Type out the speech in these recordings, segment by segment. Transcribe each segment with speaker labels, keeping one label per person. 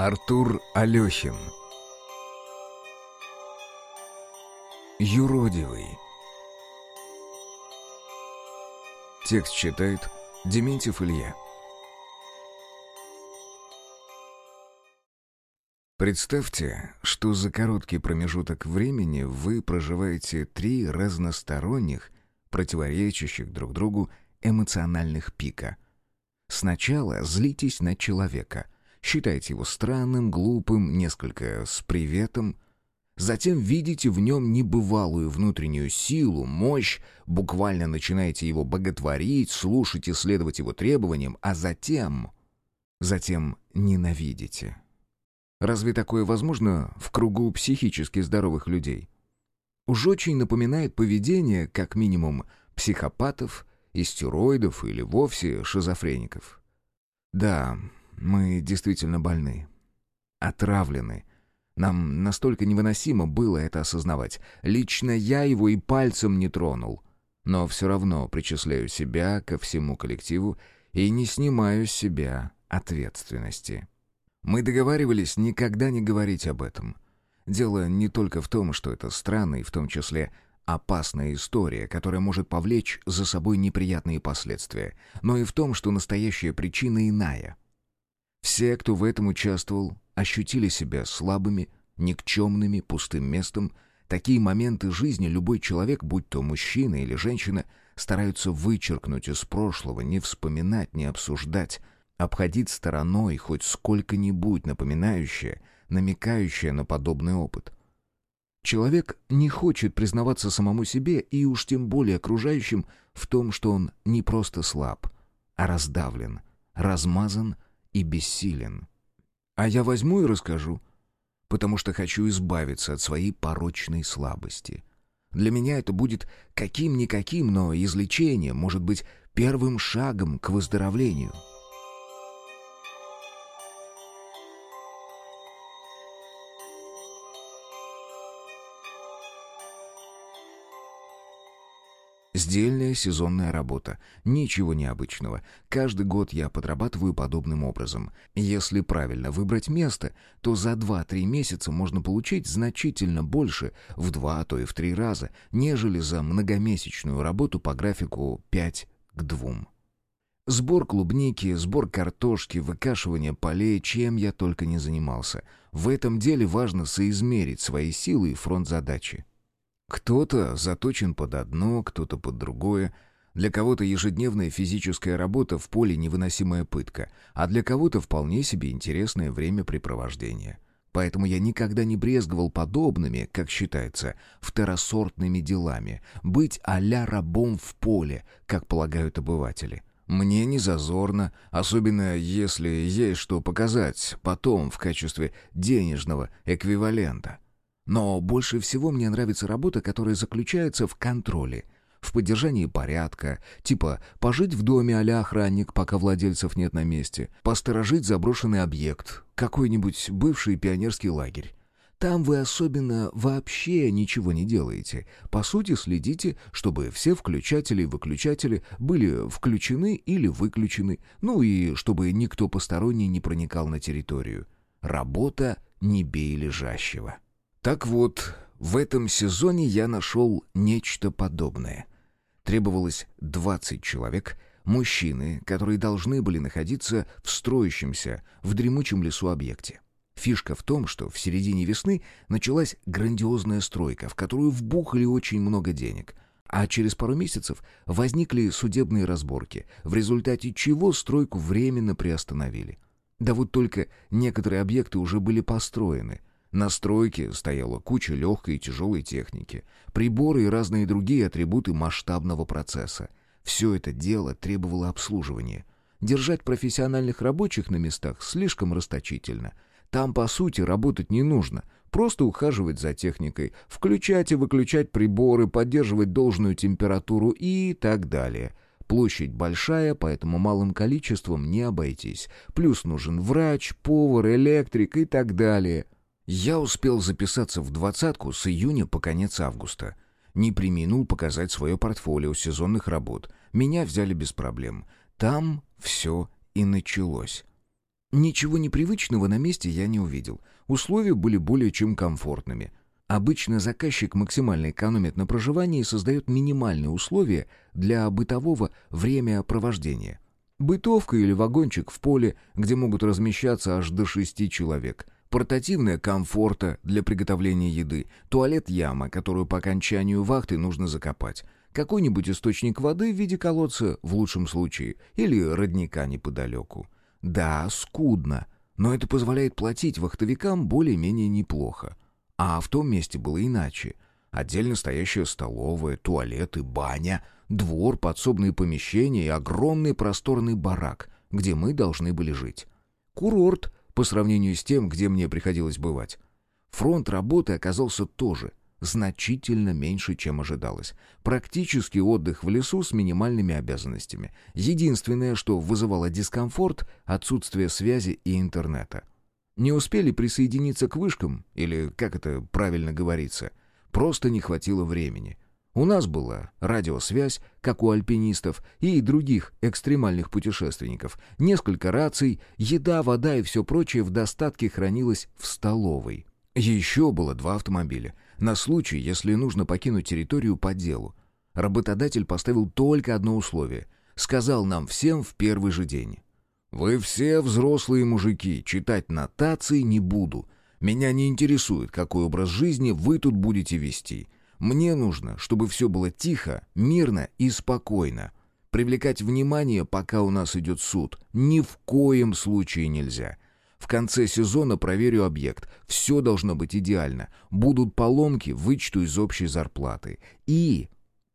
Speaker 1: Артур Алехин Юродивый. Текст читает Дементьев Илья. Представьте, что за короткий промежуток времени вы проживаете три разносторонних, противоречащих друг другу эмоциональных пика. Сначала злитесь на человека, считаете его странным, глупым, несколько с приветом, затем видите в нем небывалую внутреннюю силу, мощь, буквально начинаете его боготворить, слушать и следовать его требованиям, а затем... затем ненавидите. Разве такое возможно в кругу психически здоровых людей? Уж очень напоминает поведение, как минимум, психопатов, истероидов или вовсе шизофреников. Да, мы действительно больны. Отравлены. Нам настолько невыносимо было это осознавать. Лично я его и пальцем не тронул. Но все равно причисляю себя ко всему коллективу и не снимаю с себя ответственности. Мы договаривались никогда не говорить об этом. Дело не только в том, что это странная и в том числе опасная история, которая может повлечь за собой неприятные последствия, но и в том, что настоящая причина иная. Все, кто в этом участвовал, ощутили себя слабыми, никчемными, пустым местом. Такие моменты жизни любой человек, будь то мужчина или женщина, стараются вычеркнуть из прошлого, не вспоминать, не обсуждать, обходить стороной хоть сколько-нибудь напоминающее, намекающее на подобный опыт. Человек не хочет признаваться самому себе и уж тем более окружающим в том, что он не просто слаб, а раздавлен, размазан и бессилен. А я возьму и расскажу, потому что хочу избавиться от своей порочной слабости. Для меня это будет каким-никаким, но излечением, может быть, первым шагом к выздоровлению. Сдельная сезонная работа. Ничего необычного. Каждый год я подрабатываю подобным образом. Если правильно выбрать место, то за 2-3 месяца можно получить значительно больше, в 2, а то и в 3 раза, нежели за многомесячную работу по графику 5 к 2. Сбор клубники, сбор картошки, выкашивание полей, чем я только не занимался. В этом деле важно соизмерить свои силы и фронт задачи. Кто-то заточен под одно, кто-то под другое. Для кого-то ежедневная физическая работа в поле невыносимая пытка, а для кого-то вполне себе интересное времяпрепровождение. Поэтому я никогда не брезговал подобными, как считается, второсортными делами, быть а-ля рабом в поле, как полагают обыватели. Мне не зазорно, особенно если есть что показать потом в качестве денежного эквивалента. Но больше всего мне нравится работа, которая заключается в контроле, в поддержании порядка, типа пожить в доме а охранник, пока владельцев нет на месте, посторожить заброшенный объект, какой-нибудь бывший пионерский лагерь. Там вы особенно вообще ничего не делаете. По сути, следите, чтобы все включатели и выключатели были включены или выключены, ну и чтобы никто посторонний не проникал на территорию. Работа не бей лежащего. Так вот, в этом сезоне я нашел нечто подобное. Требовалось 20 человек, мужчины, которые должны были находиться в строящемся, в дремучем лесу объекте. Фишка в том, что в середине весны началась грандиозная стройка, в которую вбухали очень много денег. А через пару месяцев возникли судебные разборки, в результате чего стройку временно приостановили. Да вот только некоторые объекты уже были построены, на стройке стояла куча легкой и тяжелой техники, приборы и разные другие атрибуты масштабного процесса. Все это дело требовало обслуживания. Держать профессиональных рабочих на местах слишком расточительно. Там, по сути, работать не нужно. Просто ухаживать за техникой, включать и выключать приборы, поддерживать должную температуру и так далее. Площадь большая, поэтому малым количеством не обойтись. Плюс нужен врач, повар, электрик и так далее – я успел записаться в двадцатку с июня по конец августа. Не приминул показать свое портфолио сезонных работ. Меня взяли без проблем. Там все и началось. Ничего непривычного на месте я не увидел. Условия были более чем комфортными. Обычно заказчик максимально экономит на проживании и создает минимальные условия для бытового времяпровождения. Бытовка или вагончик в поле, где могут размещаться аж до шести человек. Портативная комфорта для приготовления еды. Туалет-яма, которую по окончанию вахты нужно закопать. Какой-нибудь источник воды в виде колодца, в лучшем случае, или родника неподалеку. Да, скудно, но это позволяет платить вахтовикам более-менее неплохо. А в том месте было иначе. Отдельно стоящая столовая, туалеты, баня, двор, подсобные помещения и огромный просторный барак, где мы должны были жить. Курорт по сравнению с тем, где мне приходилось бывать. Фронт работы оказался тоже значительно меньше, чем ожидалось. Практически отдых в лесу с минимальными обязанностями. Единственное, что вызывало дискомфорт — отсутствие связи и интернета. Не успели присоединиться к вышкам, или, как это правильно говорится, просто не хватило времени. У нас была радиосвязь, как у альпинистов и других экстремальных путешественников, несколько раций, еда, вода и все прочее в достатке хранилось в столовой. Еще было два автомобиля, на случай, если нужно покинуть территорию по делу. Работодатель поставил только одно условие. Сказал нам всем в первый же день. «Вы все взрослые мужики, читать нотации не буду. Меня не интересует, какой образ жизни вы тут будете вести. Мне нужно, чтобы все было тихо, мирно и спокойно. Привлекать внимание, пока у нас идет суд, ни в коем случае нельзя. В конце сезона проверю объект. Все должно быть идеально. Будут поломки, вычту из общей зарплаты. И,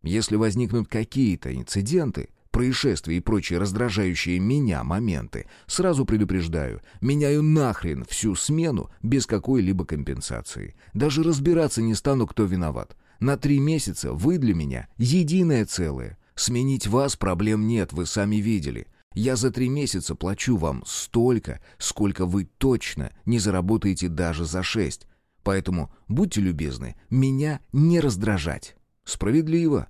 Speaker 1: если возникнут какие-то инциденты, происшествия и прочие раздражающие меня моменты, сразу предупреждаю, меняю нахрен всю смену без какой-либо компенсации. Даже разбираться не стану, кто виноват. На три месяца вы для меня единое целое. Сменить вас проблем нет, вы сами видели. Я за три месяца плачу вам столько, сколько вы точно не заработаете даже за шесть. Поэтому будьте любезны, меня не раздражать. Справедливо.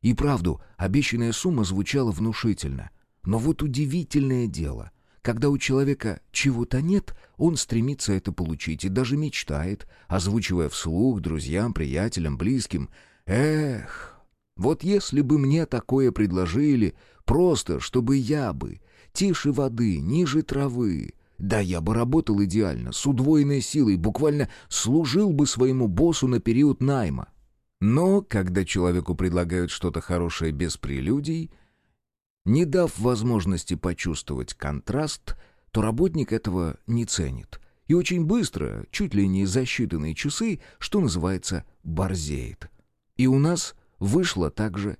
Speaker 1: И правду, обещанная сумма звучала внушительно. Но вот удивительное дело. Когда у человека чего-то нет, он стремится это получить и даже мечтает, озвучивая вслух друзьям, приятелям, близким. Эх, вот если бы мне такое предложили, просто чтобы я бы, тише воды, ниже травы, да я бы работал идеально, с удвоенной силой, буквально служил бы своему боссу на период найма. Но, когда человеку предлагают что-то хорошее без прелюдий, не дав возможности почувствовать контраст, то работник этого не ценит. И очень быстро, чуть ли не за считанные часы, что называется, борзеет. И у нас вышло так же.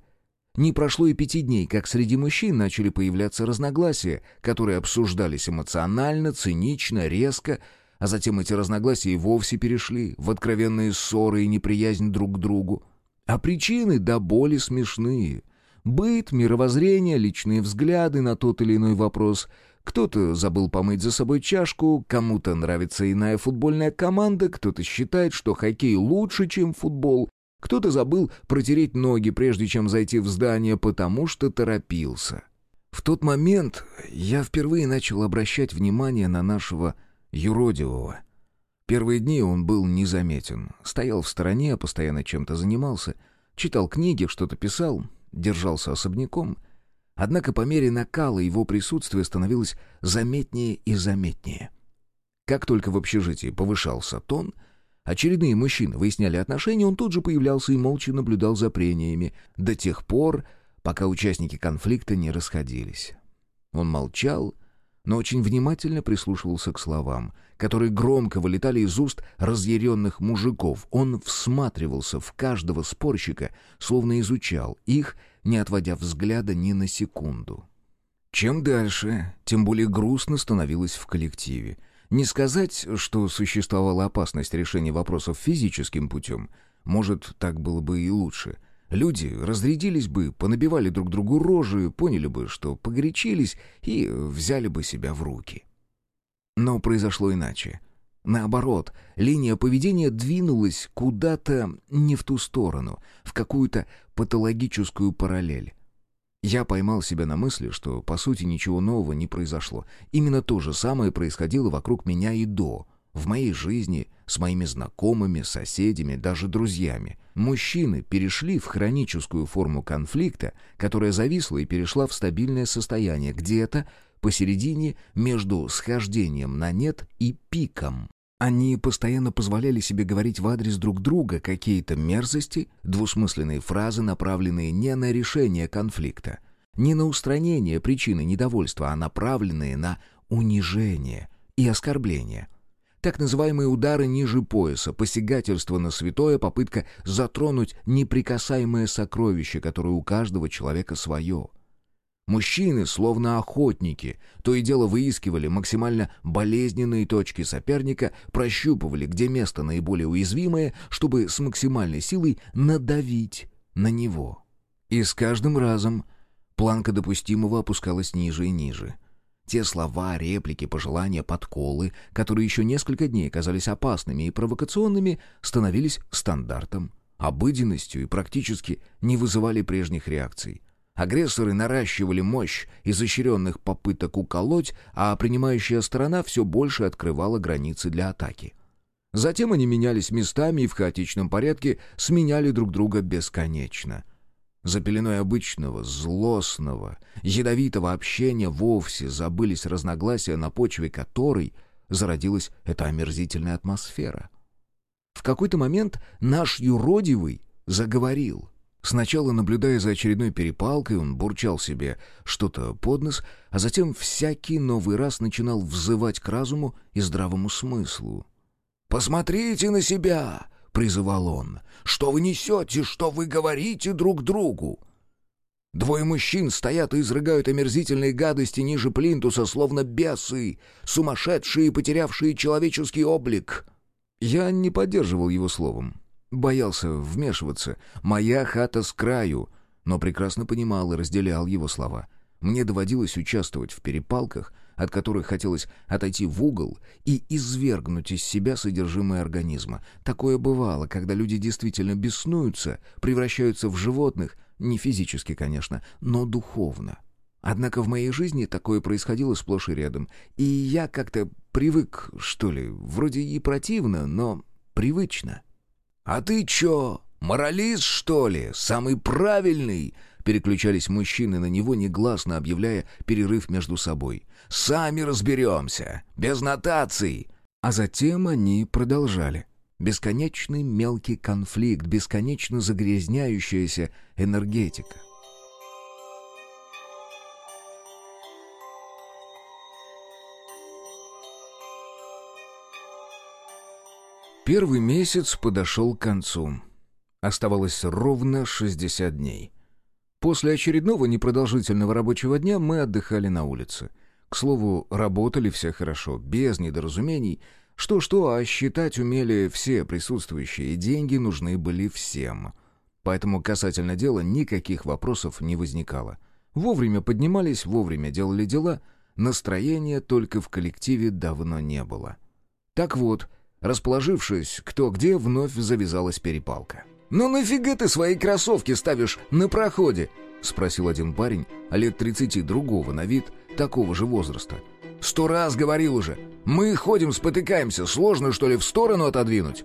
Speaker 1: Не прошло и пяти дней, как среди мужчин начали появляться разногласия, которые обсуждались эмоционально, цинично, резко, а затем эти разногласия и вовсе перешли в откровенные ссоры и неприязнь друг к другу. А причины до боли смешные. Быт, мировоззрение, личные взгляды на тот или иной вопрос. Кто-то забыл помыть за собой чашку, кому-то нравится иная футбольная команда, кто-то считает, что хоккей лучше, чем футбол, кто-то забыл протереть ноги, прежде чем зайти в здание, потому что торопился. В тот момент я впервые начал обращать внимание на нашего юродивого. Первые дни он был незаметен. Стоял в стороне, постоянно чем-то занимался. Читал книги, что-то писал, держался особняком. Однако по мере накала его присутствие становилось заметнее и заметнее. Как только в общежитии повышался тон, очередные мужчины выясняли отношения, он тут же появлялся и молча наблюдал за прениями, до тех пор, пока участники конфликта не расходились. Он молчал но очень внимательно прислушивался к словам, которые громко вылетали из уст разъяренных мужиков. Он всматривался в каждого спорщика, словно изучал их, не отводя взгляда ни на секунду. Чем дальше, тем более грустно становилось в коллективе. Не сказать, что существовала опасность решения вопросов физическим путем. Может, так было бы и лучше — Люди разрядились бы, понабивали друг другу рожи, поняли бы, что погорячились и взяли бы себя в руки. Но произошло иначе. Наоборот, линия поведения двинулась куда-то не в ту сторону, в какую-то патологическую параллель. Я поймал себя на мысли, что, по сути, ничего нового не произошло. Именно то же самое происходило вокруг меня и до, в моей жизни, с моими знакомыми, соседями, даже друзьями. Мужчины перешли в хроническую форму конфликта, которая зависла и перешла в стабильное состояние, где-то посередине между схождением на нет и пиком. Они постоянно позволяли себе говорить в адрес друг друга какие-то мерзости, двусмысленные фразы, направленные не на решение конфликта, не на устранение причины недовольства, а направленные на унижение и оскорбление. Так называемые удары ниже пояса, посягательство на святое, попытка затронуть неприкасаемое сокровище, которое у каждого человека свое — Мужчины, словно охотники, то и дело выискивали максимально болезненные точки соперника, прощупывали, где место наиболее уязвимое, чтобы с максимальной силой надавить на него. И с каждым разом планка допустимого опускалась ниже и ниже. Те слова, реплики, пожелания, подколы, которые еще несколько дней казались опасными и провокационными, становились стандартом, обыденностью и практически не вызывали прежних реакций — Агрессоры наращивали мощь изощренных попыток уколоть, а принимающая сторона все больше открывала границы для атаки. Затем они менялись местами и в хаотичном порядке сменяли друг друга бесконечно. За пеленой обычного, злостного, ядовитого общения вовсе забылись разногласия, на почве которой зародилась эта омерзительная атмосфера. В какой-то момент наш юродивый заговорил — Сначала, наблюдая за очередной перепалкой, он бурчал себе что-то под нос, а затем всякий новый раз начинал взывать к разуму и здравому смыслу. «Посмотрите на себя!» — призывал он. «Что вы несете, что вы говорите друг другу?» Двое мужчин стоят и изрыгают омерзительные гадости ниже плинтуса, словно бесы, сумасшедшие, потерявшие человеческий облик. Я не поддерживал его словом. Боялся вмешиваться. «Моя хата с краю!» Но прекрасно понимал и разделял его слова. Мне доводилось участвовать в перепалках, от которых хотелось отойти в угол и извергнуть из себя содержимое организма. Такое бывало, когда люди действительно беснуются, превращаются в животных, не физически, конечно, но духовно. Однако в моей жизни такое происходило сплошь и рядом, и я как-то привык, что ли, вроде и противно, но привычно. «А ты чё, моралист, что ли? Самый правильный?» Переключались мужчины на него, негласно объявляя перерыв между собой. «Сами разберемся, без нотаций!» А затем они продолжали. Бесконечный мелкий конфликт, бесконечно загрязняющаяся энергетика. Первый месяц подошел к концу. Оставалось ровно 60 дней. После очередного непродолжительного рабочего дня мы отдыхали на улице. К слову, работали все хорошо, без недоразумений. Что-что, а считать умели все присутствующие, и деньги нужны были всем. Поэтому касательно дела никаких вопросов не возникало. Вовремя поднимались, вовремя делали дела. Настроения только в коллективе давно не было. Так вот, Расположившись кто где, вновь завязалась перепалка. «Ну нафига ты свои кроссовки ставишь на проходе?» — спросил один парень, лет тридцати другого на вид, такого же возраста. «Сто раз говорил уже. Мы ходим, спотыкаемся. Сложно, что ли, в сторону отодвинуть?»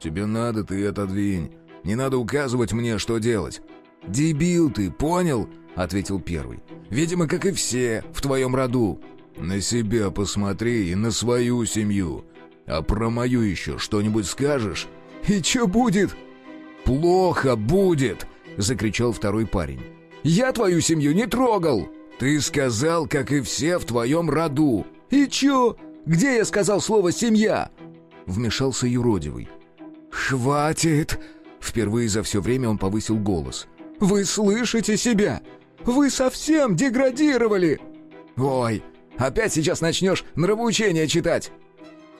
Speaker 1: «Тебе надо, ты отодвинь. Не надо указывать мне, что делать». «Дебил ты, понял?» — ответил первый. «Видимо, как и все в твоем роду». «На себя посмотри и на свою семью. А про мою еще что-нибудь скажешь?» «И что будет?» «Плохо будет!» — закричал второй парень. «Я твою семью не трогал!» «Ты сказал, как и все в твоем роду!» «И чё? Где я сказал слово «семья»?» Вмешался юродивый. «Хватит!» Впервые за все время он повысил голос. «Вы слышите себя? Вы совсем деградировали!» «Ой, опять сейчас начнешь нравоучение читать!»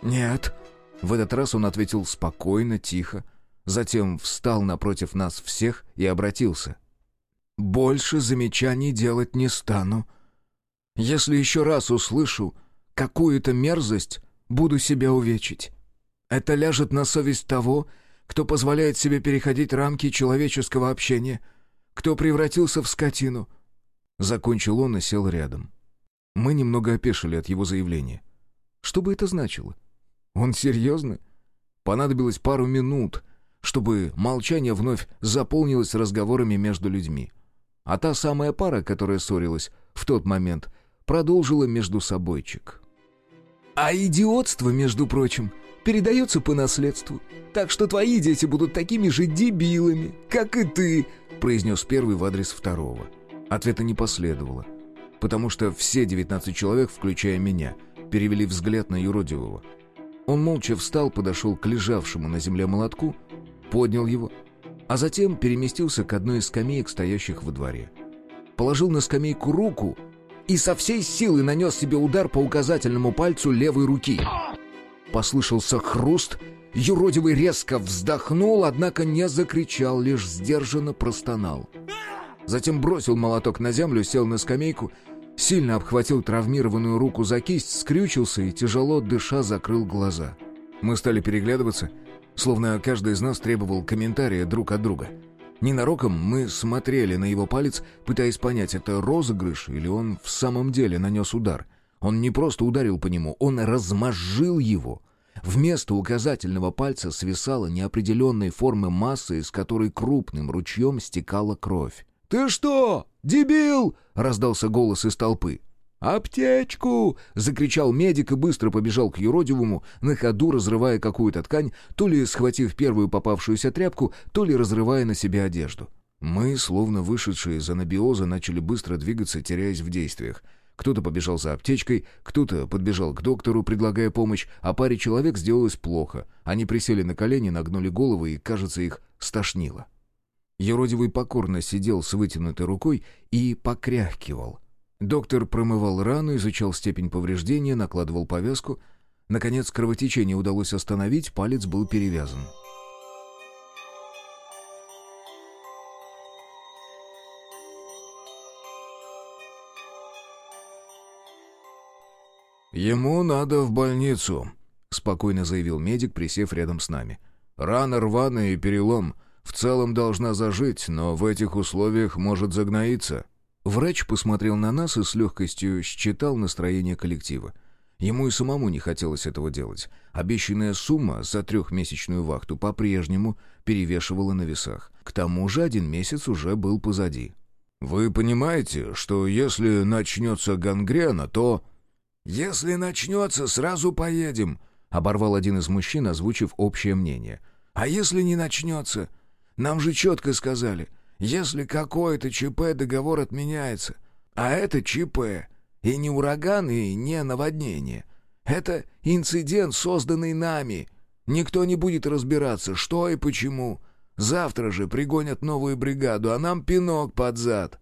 Speaker 1: «Нет». В этот раз он ответил спокойно, тихо, затем встал напротив нас всех и обратился. «Больше замечаний делать не стану. Если еще раз услышу какую-то мерзость, буду себя увечить. Это ляжет на совесть того, кто позволяет себе переходить рамки человеческого общения, кто превратился в скотину. Закончил он и сел рядом. Мы немного опешили от его заявления. Что бы это значило? Он серьезно? Понадобилось пару минут, чтобы молчание вновь заполнилось разговорами между людьми. А та самая пара, которая ссорилась в тот момент, продолжила между собойчик. «А идиотство, между прочим, передается по наследству. Так что твои дети будут такими же дебилами, как и ты», произнес первый в адрес второго. Ответа не последовало, потому что все 19 человек, включая меня, перевели взгляд на юродивого. Он молча встал, подошел к лежавшему на земле молотку, поднял его, а затем переместился к одной из скамеек, стоящих во дворе. Положил на скамейку руку и со всей силы нанес себе удар по указательному пальцу левой руки. Послышался хруст, юродивый резко вздохнул, однако не закричал, лишь сдержанно простонал. Затем бросил молоток на землю, сел на скамейку, сильно обхватил травмированную руку за кисть, скрючился и, тяжело дыша, закрыл глаза. Мы стали переглядываться — словно каждый из нас требовал комментария друг от друга. Ненароком мы смотрели на его палец, пытаясь понять, это розыгрыш или он в самом деле нанес удар. Он не просто ударил по нему, он размозжил его. Вместо указательного пальца свисала неопределенной формы масса, из которой крупным ручьем стекала кровь. «Ты что, дебил?» — раздался голос из толпы. «Аптечку!» — закричал медик и быстро побежал к юродивому, на ходу разрывая какую-то ткань, то ли схватив первую попавшуюся тряпку, то ли разрывая на себе одежду. Мы, словно вышедшие из анабиоза, начали быстро двигаться, теряясь в действиях. Кто-то побежал за аптечкой, кто-то подбежал к доктору, предлагая помощь, а паре человек сделалось плохо. Они присели на колени, нагнули головы и, кажется, их стошнило. Юродивый покорно сидел с вытянутой рукой и покряхкивал — Доктор промывал рану, изучал степень повреждения, накладывал повязку. Наконец, кровотечение удалось остановить, палец был перевязан.
Speaker 2: «Ему надо в больницу», — спокойно заявил медик, присев рядом с нами. «Рана рваная и перелом. В целом должна зажить, но в этих условиях может загноиться».
Speaker 1: Врач посмотрел на нас и с легкостью считал настроение коллектива. Ему и самому не хотелось этого делать. Обещанная сумма за трехмесячную вахту по-прежнему перевешивала на весах. К тому же один месяц уже был позади.
Speaker 2: «Вы понимаете, что если начнется гангрена, то...» «Если начнется, сразу поедем», — оборвал один из мужчин, озвучив общее мнение. «А если не начнется? Нам же четко сказали, если какое-то ЧП, договор отменяется. А это ЧП. И не ураган, и не наводнение. Это инцидент, созданный нами. Никто не будет разбираться, что и почему. Завтра же пригонят новую бригаду, а нам пинок под зад».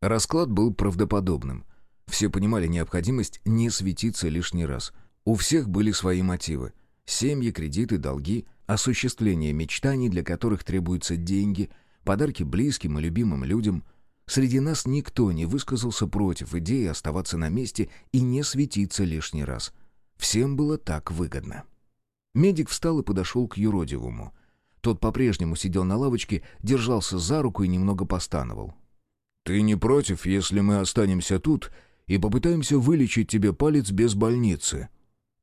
Speaker 1: Расклад был правдоподобным. Все понимали необходимость не светиться лишний раз. У всех были свои мотивы. Семьи, кредиты, долги, осуществление мечтаний, для которых требуются деньги — подарки близким и любимым людям. Среди нас никто не высказался против идеи оставаться на месте и не светиться лишний раз. Всем было так выгодно. Медик встал и подошел к юродивому. Тот по-прежнему сидел на лавочке, держался за руку и немного постановал.
Speaker 2: «Ты не против, если мы останемся тут и попытаемся вылечить тебе палец без больницы?»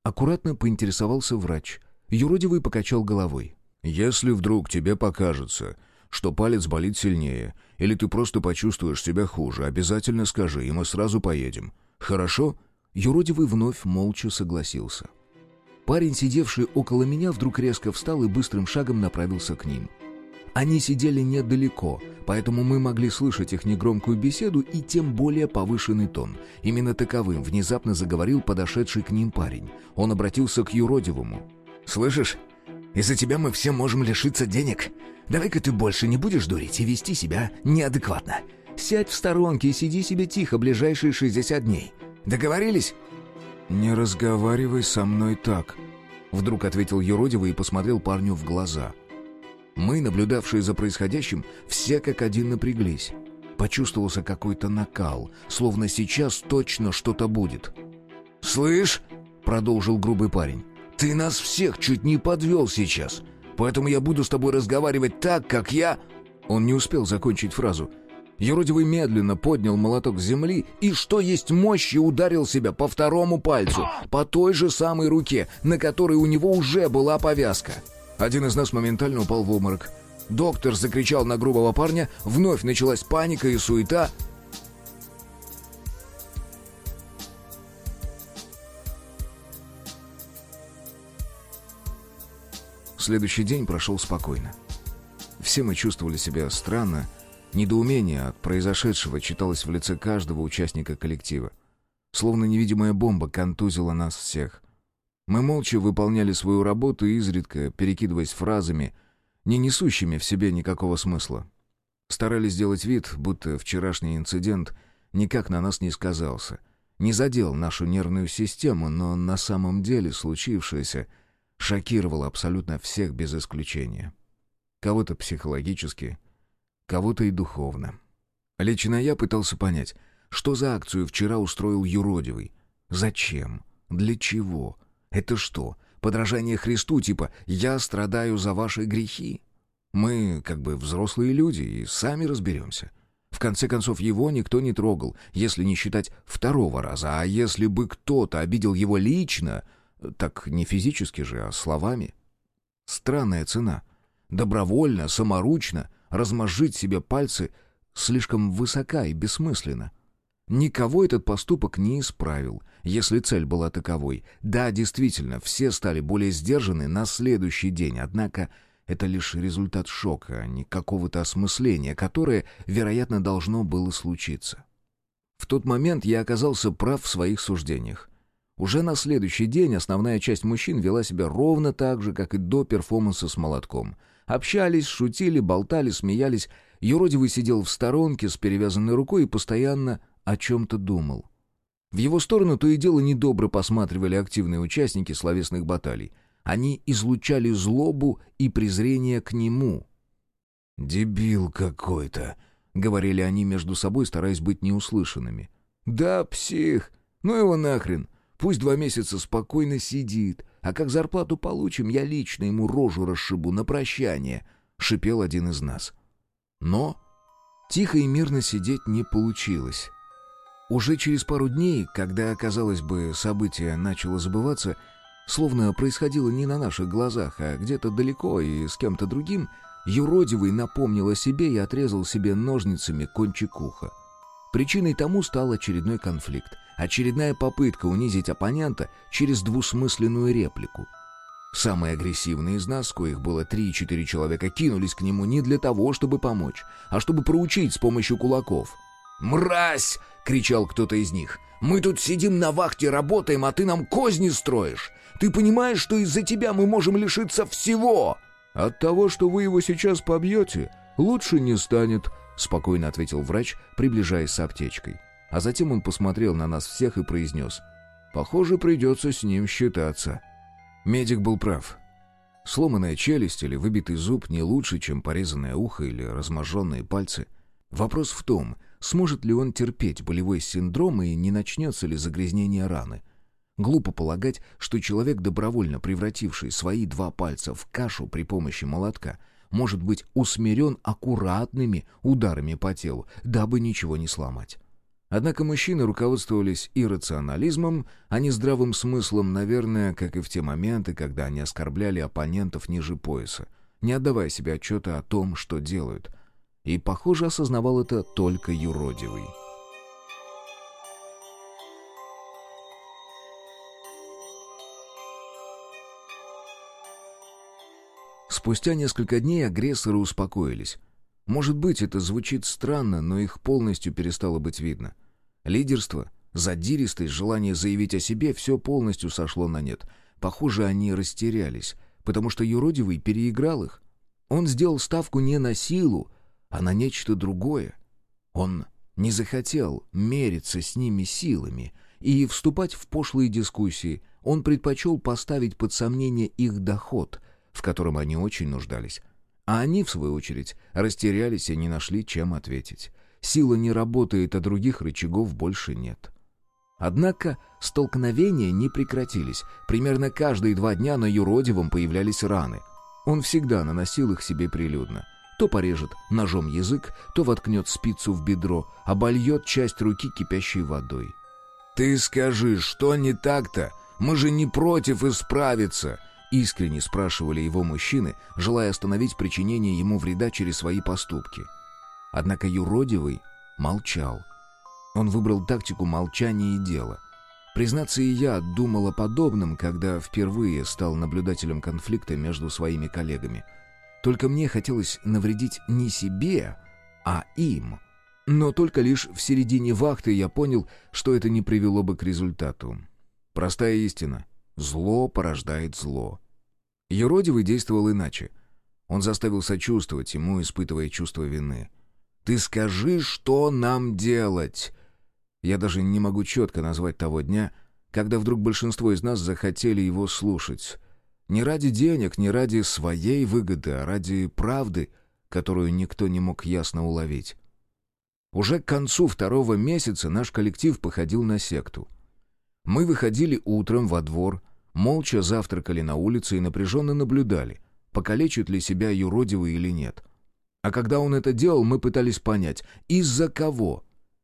Speaker 1: Аккуратно поинтересовался врач. Юродивый покачал головой.
Speaker 2: «Если вдруг тебе покажется, что палец болит сильнее, или ты просто почувствуешь себя хуже, обязательно скажи, и мы сразу поедем. Хорошо?»
Speaker 1: Юродивый вновь молча согласился. Парень, сидевший около меня, вдруг резко встал и быстрым шагом направился к ним. Они сидели недалеко, поэтому мы могли слышать их негромкую беседу и тем более повышенный тон. Именно таковым внезапно заговорил подошедший к ним парень. Он обратился к юродивому.
Speaker 3: «Слышишь, из-за тебя мы все можем лишиться денег. Давай-ка ты больше не будешь дурить и вести себя неадекватно. Сядь в сторонке и сиди себе тихо ближайшие 60 дней. Договорились?»
Speaker 2: «Не разговаривай со мной так», — вдруг ответил юродивый и посмотрел парню в глаза.
Speaker 1: Мы, наблюдавшие за происходящим, все как один напряглись. Почувствовался какой-то накал, словно сейчас точно что-то будет.
Speaker 3: «Слышь», — продолжил грубый парень, — «ты нас всех чуть не подвел сейчас. Поэтому я буду с тобой разговаривать так, как я...»
Speaker 1: Он не успел закончить фразу. Юродивый медленно поднял молоток с земли и, что есть мощи, ударил себя по второму пальцу, по той же самой руке, на которой у него уже была повязка. Один из нас моментально упал в обморок. Доктор закричал на грубого парня, вновь началась паника и суета. Следующий день прошел спокойно. Все мы чувствовали себя странно, Недоумение от произошедшего читалось в лице каждого участника коллектива. Словно невидимая бомба контузила нас всех. Мы молча выполняли свою работу, изредка перекидываясь фразами, не несущими в себе никакого смысла. Старались сделать вид, будто вчерашний инцидент никак на нас не сказался, не задел нашу нервную систему, но на самом деле случившееся шокировало абсолютно всех без исключения. Кого-то психологически, кого-то и духовно. Лично я пытался понять, что за акцию вчера устроил юродивый. Зачем? Для чего? Это что, подражание Христу, типа «я страдаю за ваши грехи»? Мы как бы взрослые люди и сами разберемся. В конце концов, его никто не трогал, если не считать второго раза. А если бы кто-то обидел его лично, так не физически же, а словами. Странная цена. Добровольно, саморучно размозжить себе пальцы слишком высока и бессмысленно. Никого этот поступок не исправил, если цель была таковой. Да, действительно, все стали более сдержаны на следующий день, однако это лишь результат шока, а не какого-то осмысления, которое, вероятно, должно было случиться. В тот момент я оказался прав в своих суждениях. Уже на следующий день основная часть мужчин вела себя ровно так же, как и до перформанса с молотком — Общались, шутили, болтали, смеялись. Юродивый сидел в сторонке с перевязанной рукой и постоянно о чем-то думал. В его сторону то и дело недобро посматривали активные участники словесных баталий. Они излучали злобу и презрение к нему.
Speaker 2: «Дебил какой-то», — говорили они между собой, стараясь быть неуслышанными.
Speaker 1: «Да, псих! Ну его нахрен! Пусть два месяца спокойно сидит, а как зарплату получим, я лично ему рожу расшибу на прощание», — шипел один из нас. Но тихо и мирно сидеть не получилось. Уже через пару дней, когда, казалось бы, событие начало забываться, словно происходило не на наших глазах, а где-то далеко и с кем-то другим, юродивый напомнил о себе и отрезал себе ножницами кончик уха. Причиной тому стал очередной конфликт, очередная попытка унизить оппонента через двусмысленную реплику. Самые агрессивные из нас, коих было три-четыре человека, кинулись к нему не для того, чтобы помочь, а чтобы проучить с помощью кулаков. «Мразь!» — кричал кто-то из них. «Мы тут сидим на вахте, работаем, а ты нам козни строишь! Ты понимаешь, что из-за тебя мы можем лишиться всего?» «От того, что вы его сейчас побьете, лучше не станет», — спокойно ответил врач, приближаясь с аптечкой. А затем он посмотрел на нас всех и произнес. «Похоже, придется с ним считаться». Медик был прав. Сломанная челюсть или выбитый зуб не лучше, чем порезанное ухо или разможженные пальцы. Вопрос в том, сможет ли он терпеть болевой синдром и не начнется ли загрязнение раны. Глупо полагать, что человек, добровольно превративший свои два пальца в кашу при помощи молотка, может быть усмирен аккуратными ударами по телу, дабы ничего не сломать. Однако мужчины руководствовались иррационализмом, а не здравым смыслом, наверное, как и в те моменты, когда они оскорбляли оппонентов ниже пояса, не отдавая себе отчета о том, что делают. И, похоже, осознавал это только юродивый. Спустя несколько дней агрессоры успокоились. Может быть, это звучит странно, но их полностью перестало быть видно. Лидерство, задиристость, желание заявить о себе — все полностью сошло на нет. Похоже, они растерялись, потому что юродивый переиграл их. Он сделал ставку не на силу, а на нечто другое. Он не захотел мериться с ними силами и вступать в пошлые дискуссии. Он предпочел поставить под сомнение их доход — в котором они очень нуждались. А они, в свою очередь, растерялись и не нашли, чем ответить. Сила не работает, а других рычагов больше нет. Однако столкновения не прекратились. Примерно каждые два дня на юродивом появлялись раны. Он всегда наносил их себе прилюдно. То порежет ножом язык, то воткнет спицу в бедро, обольет часть руки кипящей водой.
Speaker 2: «Ты скажи, что не так-то? Мы же не против исправиться!»
Speaker 1: Искренне спрашивали его мужчины, желая остановить причинение ему вреда через свои поступки. Однако юродивый молчал. Он выбрал тактику молчания и дела. Признаться, и я думал о подобном, когда впервые стал наблюдателем конфликта между своими коллегами. Только мне хотелось навредить не себе, а им. Но только лишь в середине вахты я понял, что это не привело бы к результату. Простая истина. Зло порождает зло. Еродивый действовал иначе. Он заставил сочувствовать ему, испытывая чувство вины. «Ты скажи, что нам делать?» Я даже не могу четко назвать того дня, когда вдруг большинство из нас захотели его слушать. Не ради денег, не ради своей выгоды, а ради правды, которую никто не мог ясно уловить. Уже к концу второго месяца наш коллектив походил на секту. Мы выходили утром во двор, молча завтракали на улице и напряженно наблюдали, покалечит ли себя юродивый или нет. А когда он это делал, мы пытались понять, из-за кого.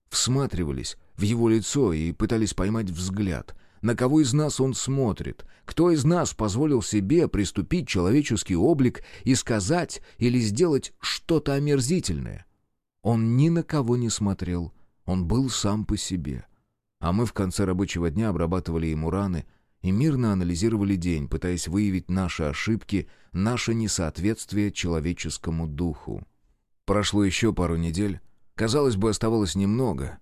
Speaker 1: Всматривались в его лицо и пытались поймать взгляд. На кого из нас он смотрит? Кто из нас позволил себе приступить человеческий облик и сказать или сделать что-то омерзительное? Он ни на кого не смотрел. Он был сам по себе. А мы в конце рабочего дня обрабатывали ему раны и мирно анализировали день, пытаясь выявить наши ошибки, наше несоответствие человеческому духу. Прошло еще пару недель. Казалось бы, оставалось немного.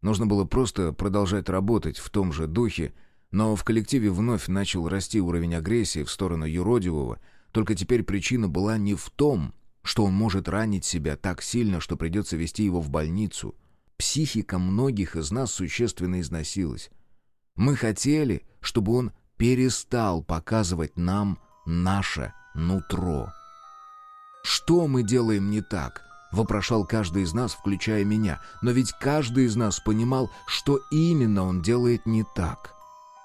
Speaker 1: Нужно было просто продолжать работать в том же духе, но в коллективе вновь начал расти уровень агрессии в сторону юродивого, только теперь причина была не в том, что он может ранить себя так сильно, что придется вести его в больницу. Психика многих из нас существенно износилась. Мы хотели, чтобы он перестал показывать нам наше нутро. «Что мы делаем не так?» — вопрошал каждый из нас, включая меня. Но ведь каждый из нас понимал, что именно он делает не так.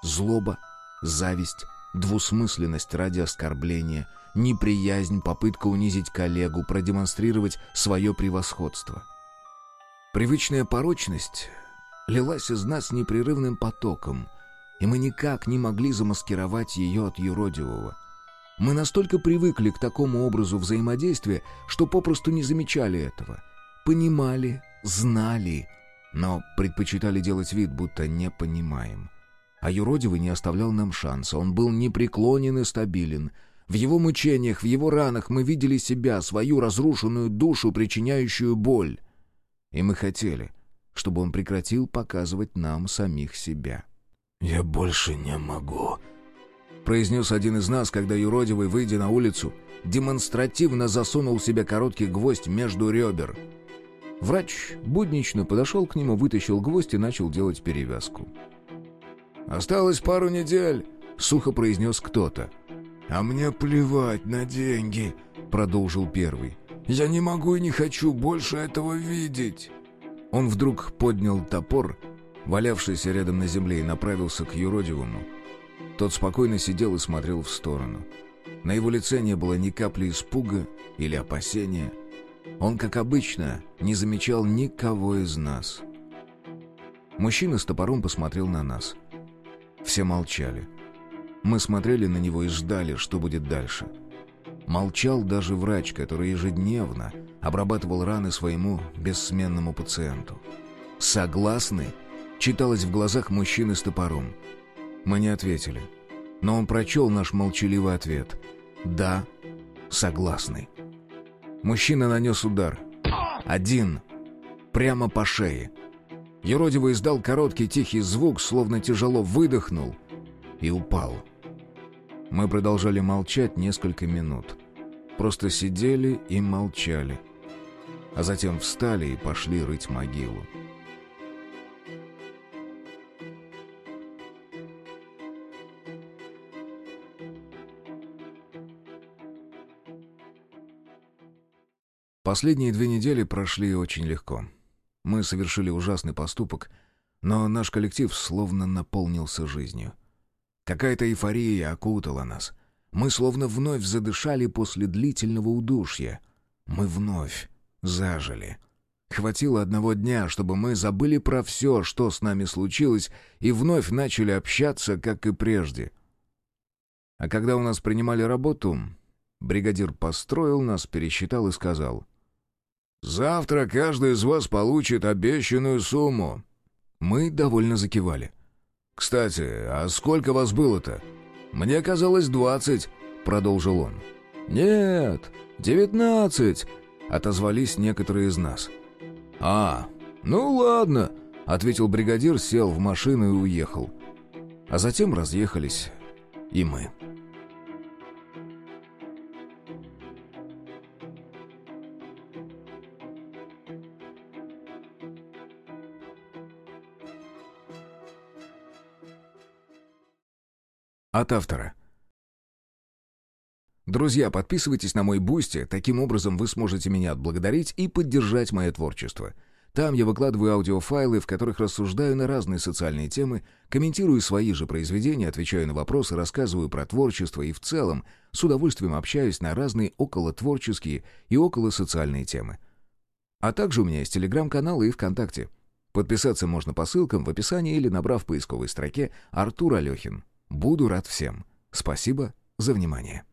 Speaker 1: Злоба, зависть, двусмысленность ради оскорбления, неприязнь, попытка унизить коллегу, продемонстрировать свое превосходство. Привычная порочность лилась из нас непрерывным потоком, и мы никак не могли замаскировать ее от юродивого. Мы настолько привыкли к такому образу взаимодействия, что попросту не замечали этого. Понимали, знали, но предпочитали делать вид, будто не понимаем. А юродивый не оставлял нам шанса, он был непреклонен и стабилен — в его мучениях, в его ранах мы видели себя, свою разрушенную душу, причиняющую боль. И мы хотели, чтобы он прекратил показывать нам самих себя.
Speaker 2: «Я больше не могу», —
Speaker 1: произнес один из нас, когда юродивый, выйдя на улицу, демонстративно засунул себе короткий гвоздь между ребер. Врач буднично подошел к нему, вытащил гвоздь и начал делать перевязку.
Speaker 2: «Осталось пару недель», —
Speaker 1: сухо произнес кто-то.
Speaker 2: «А мне плевать на деньги», — продолжил первый. «Я не могу и не хочу больше этого видеть».
Speaker 1: Он вдруг поднял топор, валявшийся рядом на земле, и направился к юродивому. Тот спокойно сидел и смотрел в сторону. На его лице не было ни капли испуга или опасения. Он, как обычно, не замечал никого из нас. Мужчина с топором посмотрел на нас. Все молчали. Мы смотрели на него и ждали, что будет дальше. Молчал даже врач, который ежедневно обрабатывал раны своему бессменному пациенту. «Согласны?» — читалось в глазах мужчины с топором. Мы не ответили. Но он прочел наш молчаливый ответ. «Да, согласны». Мужчина нанес удар. Один. Прямо по шее. Еродивый издал короткий тихий звук, словно тяжело выдохнул и упал. Мы продолжали молчать несколько минут. Просто сидели и молчали. А затем встали и пошли рыть могилу. Последние две недели прошли очень легко. Мы совершили ужасный поступок, но наш коллектив словно наполнился жизнью. Какая-то эйфория окутала нас. Мы словно вновь задышали после длительного удушья. Мы вновь зажили. Хватило одного дня, чтобы мы забыли про все, что с нами случилось, и вновь начали общаться, как и прежде. А когда у нас принимали работу, бригадир построил нас, пересчитал и сказал. «Завтра каждый из вас получит обещанную сумму». Мы довольно закивали. «Кстати, а сколько вас было-то?» «Мне казалось двадцать», — продолжил он. «Нет, девятнадцать», — отозвались некоторые из нас. «А, ну ладно», — ответил бригадир, сел в машину и уехал. А затем разъехались и мы. От автора. Друзья, подписывайтесь на мой Boosty, таким образом вы сможете меня отблагодарить и поддержать мое творчество. Там я выкладываю аудиофайлы, в которых рассуждаю на разные социальные темы, комментирую свои же произведения, отвечаю на вопросы, рассказываю про творчество и в целом с удовольствием общаюсь на разные околотворческие и околосоциальные темы. А также у меня есть телеграм-канал и ВКонтакте. Подписаться можно по ссылкам в описании или набрав в поисковой строке «Артур Алехин». Буду рад всем. Спасибо за внимание.